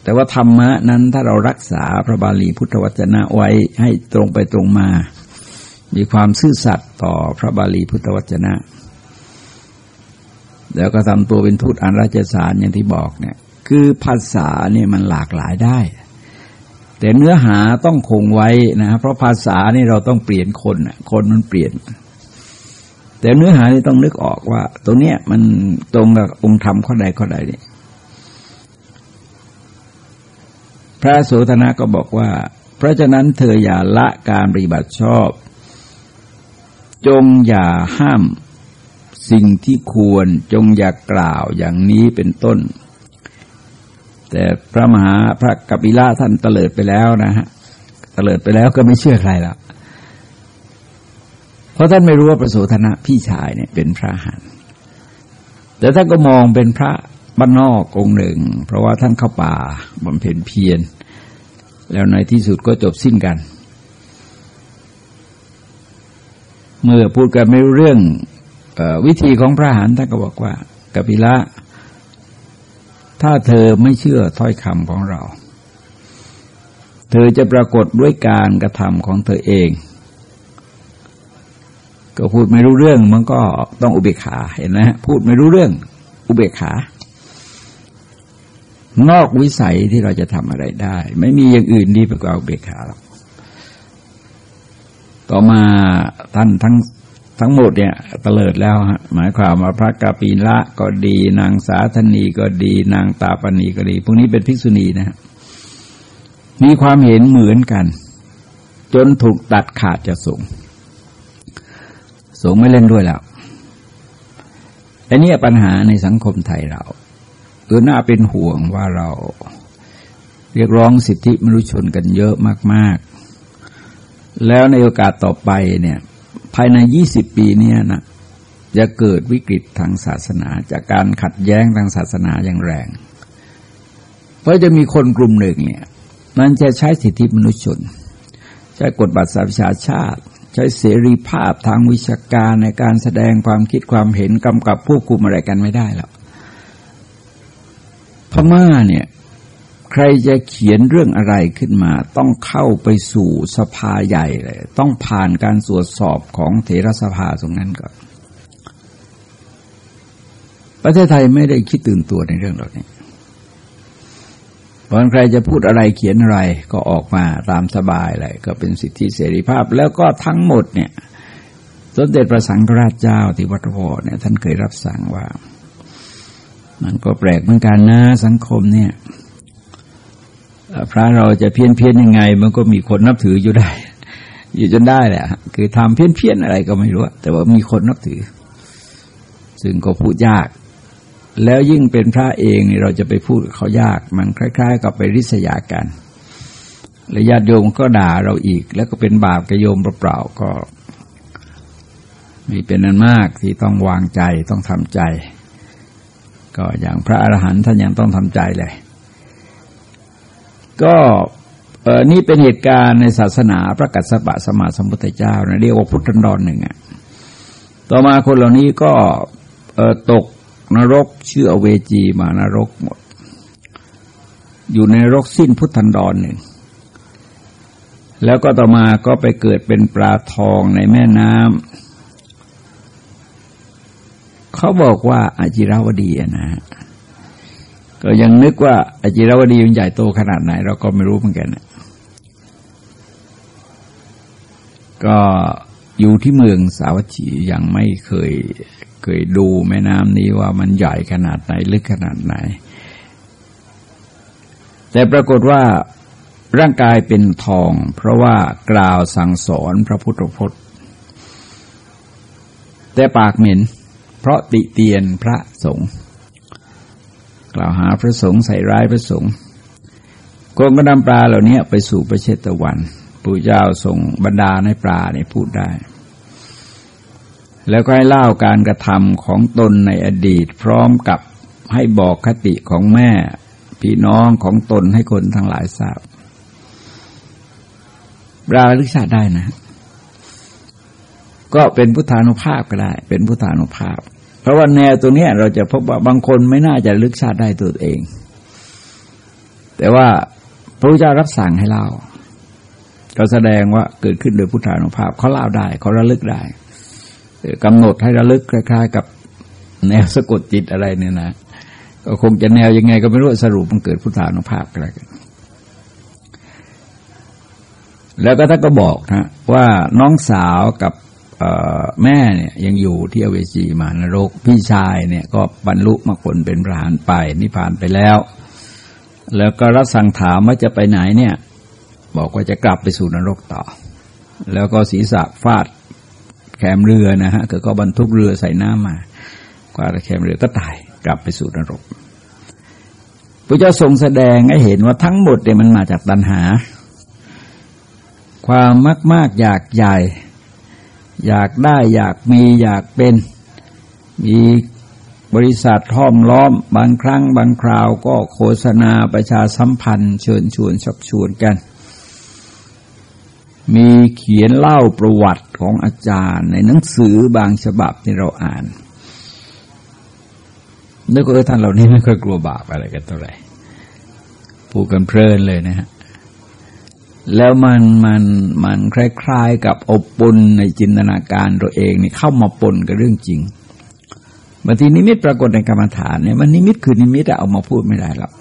แต่ว่าธรรมะนั้นถ้าเรารักษาพระบาลีพุทธวจนะไว้ให้ตรงไปตรงมา มีความซื่อสัตย์ต่อพระบาลีพุทธวจนะแล้วก็ทำตัวเป็นทูตอันราชสารอย่างที่บอกเนี่ย คือภาษาเนี่ยมันหลากหลายได้ แต่เนื้อหาต้องคงไว้นะเพราะภาษานี่เราต้องเปลี่ยนคนคนมันเปลี่ยน แต่เนื้อหานี่ต้องนึกออกว่า ตรงเนี้ยมันตรงกับองค์ธรรมข้อใดข้อใดเนี่ย พระโสธนะก็บอกว่า เพราะฉะนั้นเธออย่าละการปฏิบัติชอบ จงอย่าห้ามสิ่งที่ควรจงอย่ากล่าวอย่างนี้เป็นต้น แต่พระมหาพระกัปปิละท่านเตลิดไปแล้วนะฮะเตลิดไปแล้วก็ไม่เชื่อใครแล้วเพราะท่านไม่รู้ว่าพระโสธนะพี่ชายเนี่ยเป็นพระหันแต่ท่านก็มองเป็นพระ บ้านนอกองหนึ่ง เพราะว่าท่านเข้าป่าบำเพ็ญเพียรแล้วในที่สุดก็จบสิ้นกัน เมื่อพูดกันไม่รู้เรื่องอวิธีของพระหานท่านก็บอกว่ากปิละ ถ้าเธอไม่เชื่อถ้อยคำของเรา เธอจะปรากฏด้วยการกระทำของเธอเอง ก็พูดไม่รู้เรื่องมันก็ต้องอุเบกขาเห็นไหมพูดไม่รู้เรื่องอุเบกขา นอกวิสัยที่เราจะทำอะไรได้ ไม่มีอย่างอื่นดีไปกว่าอุเบกขาหรอกต่อมาท่านทั้งทั้งหมดเนี่ยเตลิดแล้วฮะหมายความว่าพระกาปีละก็ดี นางสาธนีก็ดี นางตาปณีก็ดี พวกนี้เป็นภิกษุณีนะฮะมีความเห็นเหมือนกัน จนถูกตัดขาดจะสงสงไม่เล่นด้วยแล้วอันนี้ปัญหาในสังคมไทยเรา เออน่าเป็นห่วงว่าเราเรียกร้องสิทธิมนุษยชนกันเยอะมาก ๆ แล้วในโอกาสต่อไปเนี่ยภายในยี่สิบปีเนี้นะจะเกิดวิกฤตทางศาสนา จากการขัดแย้งทางศาสนาอย่างแรง เพราะจะมีคนกลุ่มหนึ่งเนี่ยมันจะใช้สิทธิมนุษยชน ใช้กฎบัตรสาชาชาติ ใช้เสรีภาพทางวิชาการในการแสดงความคิดความเห็นกำกับควบคุมอะไรกันไม่ได้แล้ว พม่าเนี่ยใครจะเขียนเรื่องอะไรขึ้นมา ต้องเข้าไปสู่สภาใหญ่เลย ต้องผ่านการตรวจสอบของเถรสภาตรงนั้นก่อนประเทศไทยไม่ได้คิดตื่นตัวในเรื่องเหล่านี้เพราะใครจะพูดอะไรเขียนอะไรก็ออกมาตามสบายเลยก็เป็นสิทธิเสรีภาพ แล้วก็ทั้งหมดเนี่ยสมเด็จพระสังฆราชเจ้าที่วัดพอเนี่ยท่านเคยรับสั่งว่า มันก็แปลกเหมือนกันนะสังคมเนี่ยพระเราจะเพี้ยนเพี้ยนยังไง มันก็มีคนนับถืออยู่ได้ อยู่จนได้แหละคือทำเพี้ยนเพี้ยนอะไรก็ไม่รู้ แต่ว่ามีคนนับถือ ซึ่งก็พูดยาก แล้วยิ่งเป็นพระเองเราจะไปพูดเขายาก มันคล้าย ๆ กับไปริษยากันและญาติโยมก็ด่าเราอีก แล้วก็เป็นบาปกระโยมเปล่าๆก็ มีเป็นนั้นมากที่ต้องวางใจต้องทำใจ ก็อย่างพระอรหันต์ท่านยังต้องทำใจเลย ก็นี่เป็นเหตุการณ์ในศาสนาพระกัสสปะสมาสมุทธเจ้านะเรียกว่าพุทธันดรหนึ่งอะต่อมาคนเหล่านี้ก็ตกนรกชื่ออเวจีมานรกหมด อยู่ในรกสิ้นพุทธันดรหนึ่งแล้วก็ต่อมาก็ไปเกิดเป็นปลาทองในแม่น้ำ เขาบอกว่าอาจิราวดีนะก็ยังนึกว่าอจิราวดีมันใหญ่โตขนาดไหน เราก็ไม่รู้เหมือนกันก็อยู่ที่เมืองสาวัตถียังไม่เคยเคยดูแม่น้ำนี้ว่ามันใหญ่ขนาดไหนลึกขนาดไหน แต่ปรากฏว่าร่างกายเป็นทอง เพราะว่ากล่าวสั่งสอนพระพุทธพจน์ แต่ปากเหม็น เพราะติเตียนพระสงฆ์กล่าวหาพระสงฆ์ใส่ร้ายพระสงฆ์โกงก็นำปลาเหล่านี้ไปสู่ประเชตะวันปู่เจ้าส่งบรรดาในปลาเนี่ยพูดได้ แล้วก็ให้เล่าการกระทำของตนในอดีต พร้อมกับให้บอกคติของแม่พี่น้องของตนให้คนทั้งหลายทราบปลาลึกชาติได้นะ ก็เป็นพุทธานุภาพก็ได้ เป็นพุทธานุภาพ เพราะว่าแนวตัวนี้เราจะพบว่าบางคนไม่น่าจะลึกชาติได้ตัวเอง แต่ว่าพระพุทธเจ้ารับสั่งให้เล่าก็แสดงว่าเกิดขึ้นโดยพุทธานุภาพเขาเล่าได้เขาระลึกได้กำหนดให้ระลึกคล้าย ๆ กับแนวสะกดจิตอะไรเนี่ยนะก็คงจะแนวยังไงก็ไม่รู้สรุปมันเกิดพุทธานุภาพอะไรกันแล้วก็ท่านก็บอกนะว่าน้องสาวกับ แม่เนี่ยยังอยู่ที่อเวจีมานรก พี่ชายเนี่ยก็บรรลุมรรคผลเป็นพระหานไปนิพพานไปแล้ว แล้วก็รับสั่งถามว่าจะไปไหนเนี่ย บอกว่าจะกลับไปสู่นรกต่อ แล้วก็ศีรษะฟาดแคมเรือนะฮะก็บรรทุกเรือใส่น้ำมากว่าแคมเรือก็ตายกลับไปสู่นรกพระเจ้าทรงแสดงให้เห็นว่าทั้งหมดเนี่ยมันมาจากตัณหา ความมากมากอยากใหญ่ อยากได้อยากมีอยากเป็น มีบริษัทห้อมล้อมบางครั้งบางคราวก็โฆษณาประชาสัมพันธ์เชิญชวนชักชวนกัน มีเขียนเล่าประวัติของอาจารย์ในหนังสือบางฉบับที่เราอ่านนึกว่าท่านเหล่านี้ไม่ค่อยกลัวบาปอะไรกันเท่าไหร่พูดกันเพลินเลยนะฮะ แล้วมันมันมันคล้ายๆกับอบปนในจินตนาการตัวเองนี่เข้ามาปนกับเรื่องจริงบางทีนิมิตปรากฏในกรรมฐานเนี่ยมันนิมิตคือนิมิตเอามาพูดไม่ได้หรอก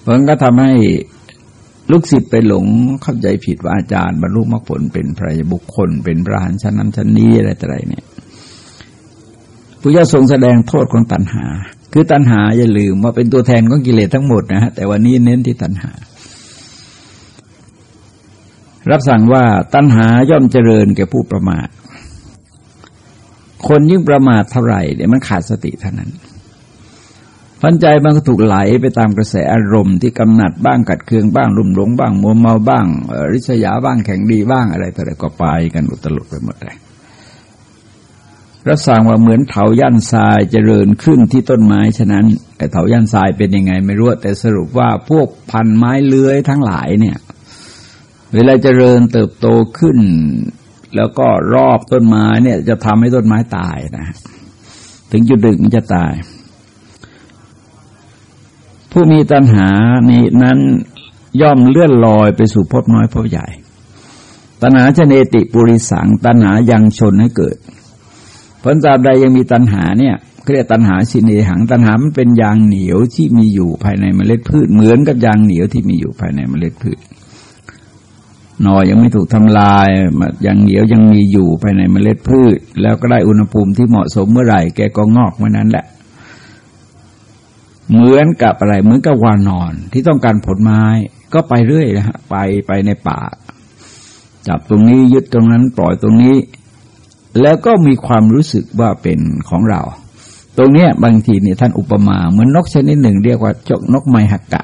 เพราะก็ทำให้ลูกศิษย์ไปหลงเข้าใจผิดว่าอาจารย์บรรลุมรรคผลเป็นพระบุคคล เป็นพระหันชั้นนั้นชั้นนี้อะไรต่ออะไรเนี่ยพุทธทรงแสดงโทษของตัณหา คือตัณหาอย่าลืมว่าเป็นตัวแทนของกิเลสทั้งหมดนะฮะแต่วันนี้เน้นที่ตัณหา รับสั่งว่าตัณหาย่อมเจริญแก่ผู้ประมาท คนยิ่งประมาทเท่าไหร่เนี่ยมันขาดสติเท่านั้น พันใจมันก็ถูกไหลไปตามกระแสอารมณ์ที่กำหนัดบ้างกัดเคืองบ้างรุ่มหลงบ้างมัวเมาบ้าง ริษยาบ้างแข็งดีบ้างอะไรต่ออะไรก็ไปกันอุตลุดไปหมดเลยรับสั่งว่าเหมือนเถาย่านทรายเจริญขึ้นที่ต้นไม้ฉะนั้นแต่เถาย่านทรายเป็นยังไง ไม่รู้แต่สรุปว่าพวกพันไม้เลื้อยทั้งหลายเนี่ย เวลาเจริญเติบโตขึ้น แล้วก็รอบต้นไม้เนี่ยจะทำให้ต้นไม้ตายนะ ถึงจุดดึกมันจะตาย ผู้มีตัณหานี้นั้นย่อมเลื่อนลอยไปสู่พบน้อยพบใหญ่ ตัณหาชเนติปุริสัง ตัณหายังชนให้เกิดผลตราบใดยังมีตัณหาเนี่ยเรียกตัณหาสินเนหัง ตัณหามันเป็นยางเหนียวที่มีอยู่ภายในเมล็ดพืช เหมือนกับยางเหนียวที่มีอยู่ภายในเมล็ดพืช หน่อยังไม่ถูกทำลายยางเหนียวยังมีอยู่ภายในเมล็ดพืช แล้วก็ได้อุณหภูมิที่เหมาะสมเมื่อไหร่แกก็งอกเมื่อนั้นแหละ เหมือนกับอะไรเหมือนกับวานอนที่ต้องการผลไม้ก็ไปเรื่อยนะฮะไปไปในป่า จับตรงนี้ยึดตรงนั้นปล่อยตรงนี้ แล้วก็มีความรู้สึกว่าเป็นของเรา ตรงเนี้ยบางทีเนี่ยท่านอุปมาเหมือนนกชนิดหนึ่ง เรียกว่าจกนกไมหักกะ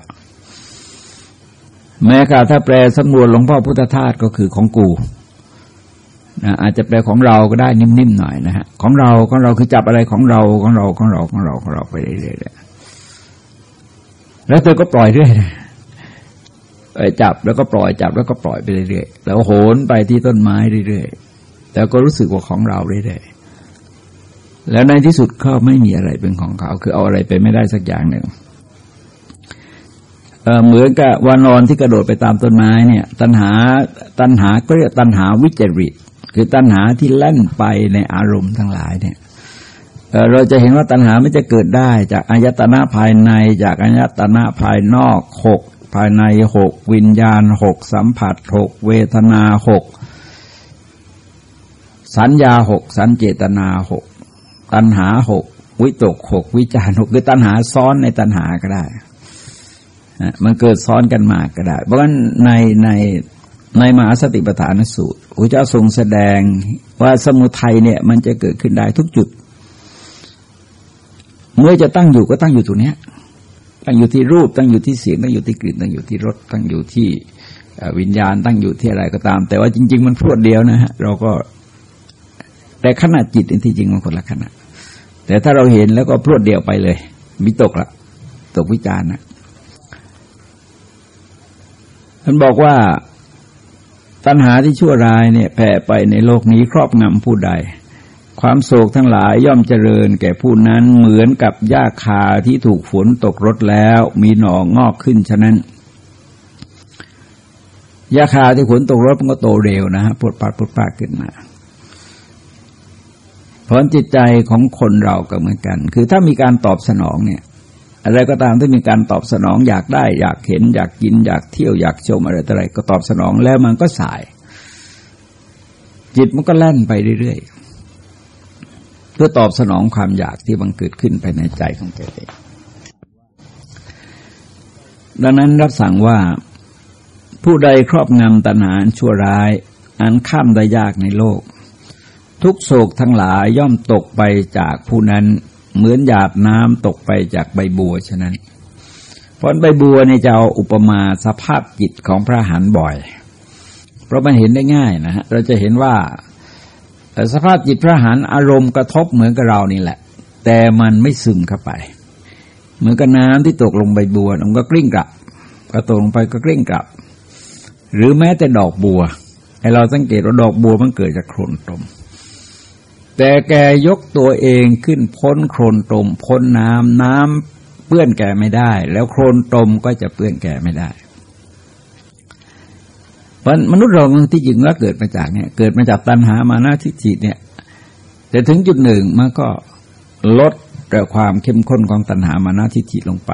แม้กาถ้าแปลสำนวนหลวงพ่อพุทธทาสก็คือของกูนะอาจจะแปลของเราก็ได้นิ่มๆหน่อยนะฮะของเราของเราคือจับอะไรของเราของเราของเราของเราของเราไปเรื่อยๆแล้วเธอก็ปล่อยเรื่อยจับแล้วก็ปล่อยจับแล้วก็ปล่อยไปเรื่อยๆแล้วโหนไปที่ต้นไม้เรื่อยๆแต่ก็รู้สึกว่าของเราได้ๆแล้วในที่สุดก็ไม่มีอะไรเป็นของเขา คือเอาอะไรไปไม่ได้สักอย่างหนึ่ง เหมือนกับวานอนที่กระโดดไปตามต้นไม้เนี่ย ตัณหาตัณหาก็เรียกตัณหาวิจริต คือตัณหาที่แล่นไปในอารมณ์ทั้งหลายเนี่ยเราจะเห็นว่าตัณหาไม่จะเกิดได้จากอายตนะภายในจากอายตนะภายนอกหกภายในหกวิญญาณหกสัมผัสหกเวทนาหกสัญญาหกสัญเจตนาหกตัณหาหกวิตกหกวิจารหกคือตัณหาซ้อนในตัณหาก็ได้ มันเกิดซ้อนกันมากก็ได้ เพราะฉะนั้นในในในมหาสติปัฏฐานสูตรพระเจ้าทรงแสดงว่าสมุทัยเนี่ยมันจะเกิดขึ้นได้ทุกจุด เมื่อจะตั้งอยู่ก็ตั้งอยู่ตรงนี้ตั้งอยู่ที่รูปตั้งอยู่ที่เสียงตั้งอยู่ที่กลิ่นตั้งอยู่ที่รสตั้งอยู่ที่วิญญาณตั้งอยู่ที่อะไรก็ตาม แต่ว่าจริง ๆ มันพรวดเดียวนะฮะเราก็แต่ขนาดจิตที่จริงมันคนละขนาดแต่ถ้าเราเห็นแล้วก็พรวดเดียวไปเลยมิตกละตกวิจารณ์นะ ท่านบอกว่าตัณหาที่ชั่วร้ายเนี่ยแผ่ไปในโลกนี้ครอบงำผู้ใด ความโศกทั้งหลายย่อมเจริญแก่ผู้นั้นเหมือนกับหญ้าคาที่ถูกฝนตกรดแล้วมีหน่องอกขึ้นฉะนั้นหญ้าคาที่ฝนตกรดมันก็โตเร็วนะฮะปวดปาดปวดปาดขึ้นมาผลจิตใจของคนเราก็เหมือนกัน คือถ้ามีการตอบสนองเนี่ย อะไรก็ตามที่มีการตอบสนองอยากได้อยากเห็นอยากกินอยากเที่ยวอยากชมอะไรต่ออะไรก็ตอบสนองแล้วมันก็สาย จิตมันก็แล่นไปเรื่อยๆเพื่อตอบสนองความอยากที่บังเกิดขึ้นภายในใจของตัวเองดังนั้นรับสั่งว่าผู้ใดครอบงำตัณหาชั่วร้าย อันข้ามได้ยากในโลก ทุกโศกทั้งหลายย่อมตกไปจากผู้นั้น เหมือนหยาดน้ำตกไปจากใบบัวฉะนั้นเพราะใบบัวเนี่ยจะเอาอุปมาสภาพจิตของพระหันบ่อย เพราะมันเห็นได้ง่ายนะฮะเราจะเห็นว่าสภาพจิตพระหันอารมณ์กระทบเหมือนกับเรานี่แหละ แต่มันไม่ซึมเข้าไป เหมือนกับน้ำที่ตกลงใบบัวมันก็กลิ้งกลับก็ตกลงไปก็กลิ้งกลับ หรือแม้แต่ดอกบัวให้เราสังเกตว่าดอกบัวมันเกิดจากโคลนตม แต่แกยกตัวเองขึ้นพ้นโคลนตมพ้นน้ำน้ำเปื้อนแกไม่ได้ แล้วโคลนตมก็จะเปื้อนแกไม่ได้เพราะมนุษย์เราที่จริงแล้วเกิดมาจากเนี่ยเกิดมาจากตัณหามานาทิฏฐิเนี่ย แต่ถึงจุดหนึ่งมันก็ลดแต่ความเข้มข้นของตัณหามานาทิฏฐิลงไป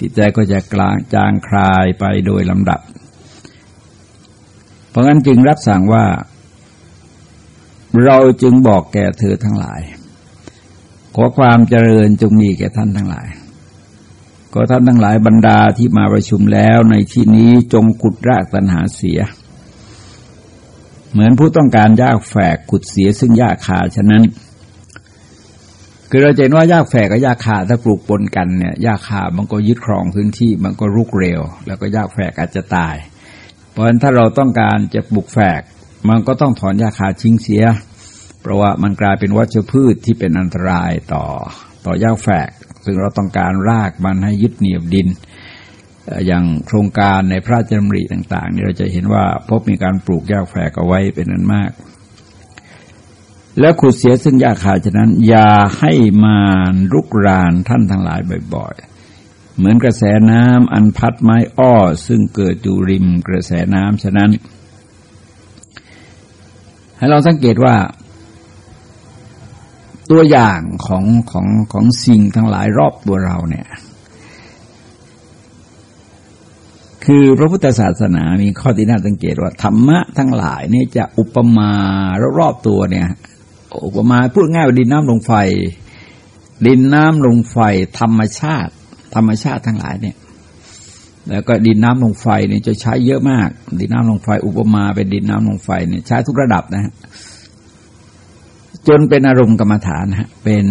จิตใจก็จะกลางจางคลายไปโดยลำดับ เพราะงั้นจึงรับสั่งว่า เราจึงบอกแก่เธอทั้งหลาย ขอความเจริญจงมีแก่ท่านทั้งหลาย ก็ท่านทั้งหลายบรรดาที่มาประชุมแล้วในที่นี้จงขุดรากตัณหาเสีย เหมือนผู้ต้องการยากแฝกขุดเสียซึ่งยากขาฉะนั้น คือเราเห็นว่ายากแฝกกับยากขาถ้าปลูกปนกันเนี่ยยากขามันก็ยึดครองพื้นที่มันก็รุกเร็ว แล้วก็ยากแฝกอาจจะตาย เพราะฉะนั้นถ้าเราต้องการจะปลูกแฝก มันก็ต้องถอนยาคาชิงเสีย เพราะว่ามันกลายเป็นวัชพืชที่เป็นอันตรายต่อต่อยาแฝก ซึ่งเราต้องการรากมันให้ยึดเหนี่ยวดิน อย่างโครงการในพระราชดำริต่างๆนี่เราจะเห็นว่าพบมีการปลูกยาแฝกเอาไว้เป็นนันมาก แล้วขุดเสียซึ่งยาขาฉะนั้นอย่าให้มารุกรานท่านทั้งหลายบ่อยๆ เหมือนกระแสน้ำอันพัดไม้อ้อซึ่งเกิดอยู่ริมกระแสน้ำฉะนั้น ให้เราสังเกตว่า ตัวอย่างของของของสิ่งทั้งหลายรอบตัวเราเนี่ย คือพระพุทธศาสนามีข้อที่น่าสังเกตว่าธรรมะทั้งหลายเนี่ยจะอุปมารอบๆตัวเนี่ย อุปมาพูดง่ายว่าดินน้ำลงไฟ ดินน้ำลงไฟ ธรรมชาติ ธรรมชาติทั้งหลายเนี่ย แล้วก็ดินน้ำลงไฟเนี่ยจะใช้เยอะมาก ดินน้ำลงไฟอุปมาเป็นดินน้ำลงไฟเนี่ยใช้ทุกระดับนะฮะจนเป็นอารมณ์กรรมฐานฮะเป็น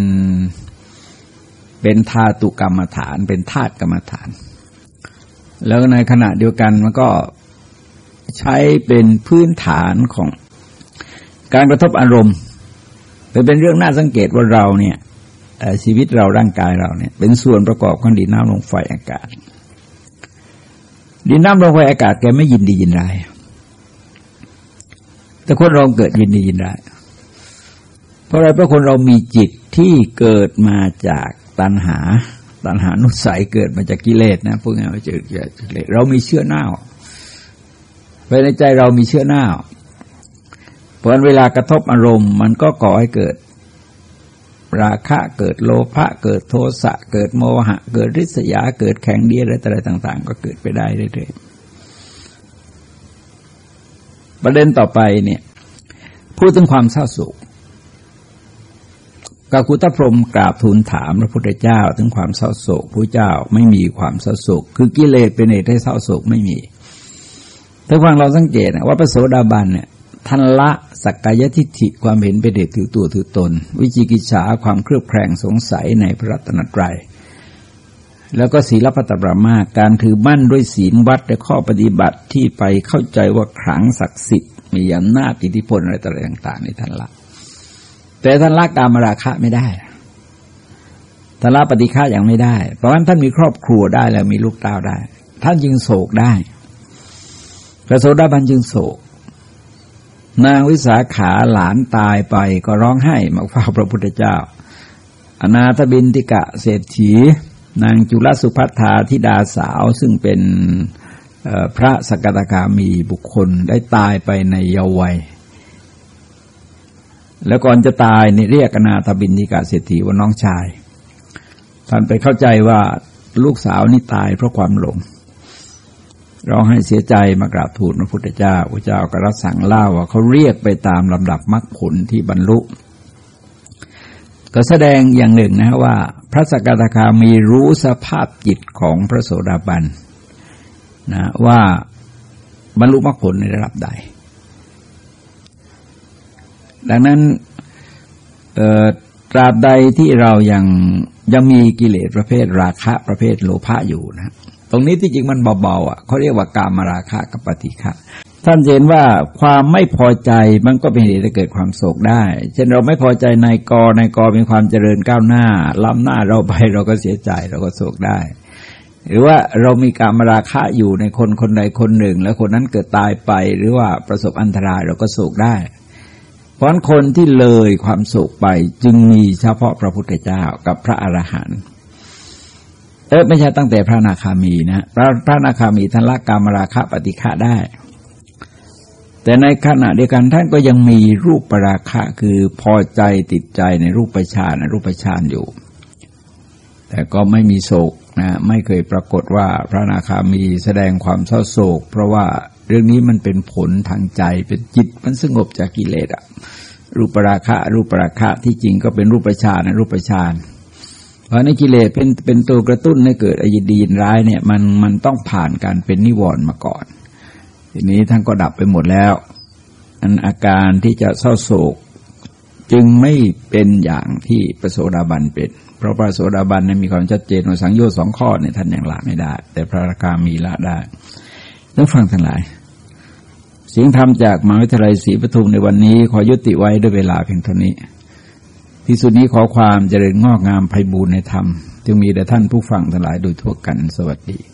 เป็นธาตุกรรมฐาน เป็นธาตุกรรมฐาน แล้วในขณะเดียวกันมันก็ใช้เป็นพื้นฐานของการกระทบอารมณ์เป็นเรื่องน่าสังเกตว่าเราเนี่ยชีวิตเราร่างกายเราเนี่ย เป็นส่วนประกอบของดินน้ำลมไฟอากาศ ดินน้ำลมไฟอากาศแกไม่ยินดียินร้ายแต่คนเราเกิดยินดียินร้ายเพราะอะไรเพราะคนเรามีจิตที่เกิดมาจากตัณหา ตัณหานุสัยเกิดมาจากกิเลสนะพวกนี้เราเจอกิเลสเรามีเชื่อหน้าภายในใจเรามีเชื่อหน้าเพราะเวลากระทบอารมณ์ มันก็ก่อให้เกิด ราคะเกิดโลภะเกิดโทสะเกิดโมหะ เกิดริษยาเกิดแข็งเดีอะไรต่าง ๆ ก็เกิดไปได้เรื่อยๆประเด็นต่อไปเนี่ยพูดถึงความเศร้าโศกกาคุตพรมกราบทูลถามพระพุทธเจ้าถึงความเศร้าโศกพระเจ้าไม่มีความเศร้าโศก คือกิเลสเป็นเหตุให้เศร้าโศกไม่มีถ้าฟังเราสังเกตนะว่าพระโสดาบันเนี่ย ท่านละสักกายทิฏฐิความเห็นเป็นเดชถือตัวถือตน วิจิกิจฉาความเครือบแคลงสงสัยในพระรัตนตรยัยแล้วก็ศีลพัตปรามาการถือมั่นด้วยศีลวัดและข้อปฏิบัติที่ไปเข้าใจว่าขลังศักดิ์สิทธิ์มีอำนาจอิทธิพลอะไรต่างๆในท่านละ แต่ท่านละกามราคะไม่ได้ท่านละปฏิฆาอย่างไม่ได้ เพราะฉะนั้นท่านมีครอบครัวได้แล้วมีลูกเต้าได้ ท่านจึงโศกได้พระโสดาบันจึงโศก นางวิสาขาหลานตายไปก็ร้องไห้มาเฝ้าพระพุทธเจ้า อนาถบินติกะเศรษฐี นางจุลสุพัฒาธิดาสาวซึ่งเป็นพระสกตาคามีบุคคลได้ตายไปในเยาว์วัย แล้วก่อนจะตายนี่เรียกนาถบินทิกาเศรษฐีว่าน้องชาย ท่านไปเข้าใจว่าลูกสาวนี่ตายเพราะความหลง ร้องให้เสียใจมากราบทูลพระพุทธเจ้าพระเจ้าก็รับสั่งเล่าว่าเขาเรียกไปตามลำดับมรรคผลที่บรรลุ ก็แสดงอย่างหนึ่งนะว่า พระสกทาคามีรู้สภาพจิตของพระโสดาบันนะว่าบรรลุมรรคผลในระดับใด ดังนั้นตราบใดที่เรายังยังมีกิเลสประเภทราคะประเภทโลภะอยู่นะ ตรงนี้ที่จริงมันเบาๆอะเขาเรียกว่ากามราคะกับปฏิฆะท่านเห็นว่าความไม่พอใจมันก็เป็นเหตุให้เกิดความโศกได้ เช่นเราไม่พอใจนายกนายกมีความเจริญก้าวหน้า ล้ำหน้าเราไปเราก็เสียใจเราก็โศกได้ หรือว่าเรามีการมราคะอยู่ในคนคนใดคนหนึ่ง แล้วคนนั้นเกิดตายไปหรือว่าประสบอันตรายเราก็โศกได้ เพราะคนที่เลยความสุขไปจึงมีเฉพาะพระพุทธเจ้ากับพระอรหันต์ เออไม่ใช่ตั้งแต่พระนาคามีนะพระพระนาคามีท่านละกามราคะปฏิฆะได้ แต่ในขณะเดียวกันท่านก็ยังมีรูปปราคะคือพอใจติดใจในรูปประชานในรูปประชานอยู่ แต่ก็ไม่มีโศกนะไม่เคยปรากฏว่าพระนาคามีแสดงความเศร้าโศก เพราะว่าเรื่องนี้มันเป็นผลทางใจเป็นจิตมันสงบจากกิเลสอะรูปราคะ รูปราคะที่จริงก็เป็นรูปฌานรูปฌาน เพราะในกิเลสเป็นเป็นตัวกระตุ้นให้เกิดอยิดีนร้ายเนี่ยมันมันต้องผ่านการเป็นนิวรณ์มาก่อน ทีนี้ท่านก็ดับไปหมดแล้วอันอาการที่จะเศร้าโศกจึงไม่เป็นอย่างที่ประโสดาบันเป็น เพราะพระโสดาบันเนี่ยมีความชัดเจนว่าสังโยชน์สองข้อเนี่ยท่านยังละไม่ได้ แต่พระราคามีละได้ต้องฟังทั้งหลาย เสียงธรรมจากมหาวิทยาลัยศรีปทุมในวันนี้ ขอยุติไว้ด้วยเวลาเพียงเท่านี้ ที่สุดนี้ขอความเจริญงอกงามไพบูรณในธรรมจึงมีแด่ท่านผู้ฟังทั้งหลายโดยทั่วกันสวัสดี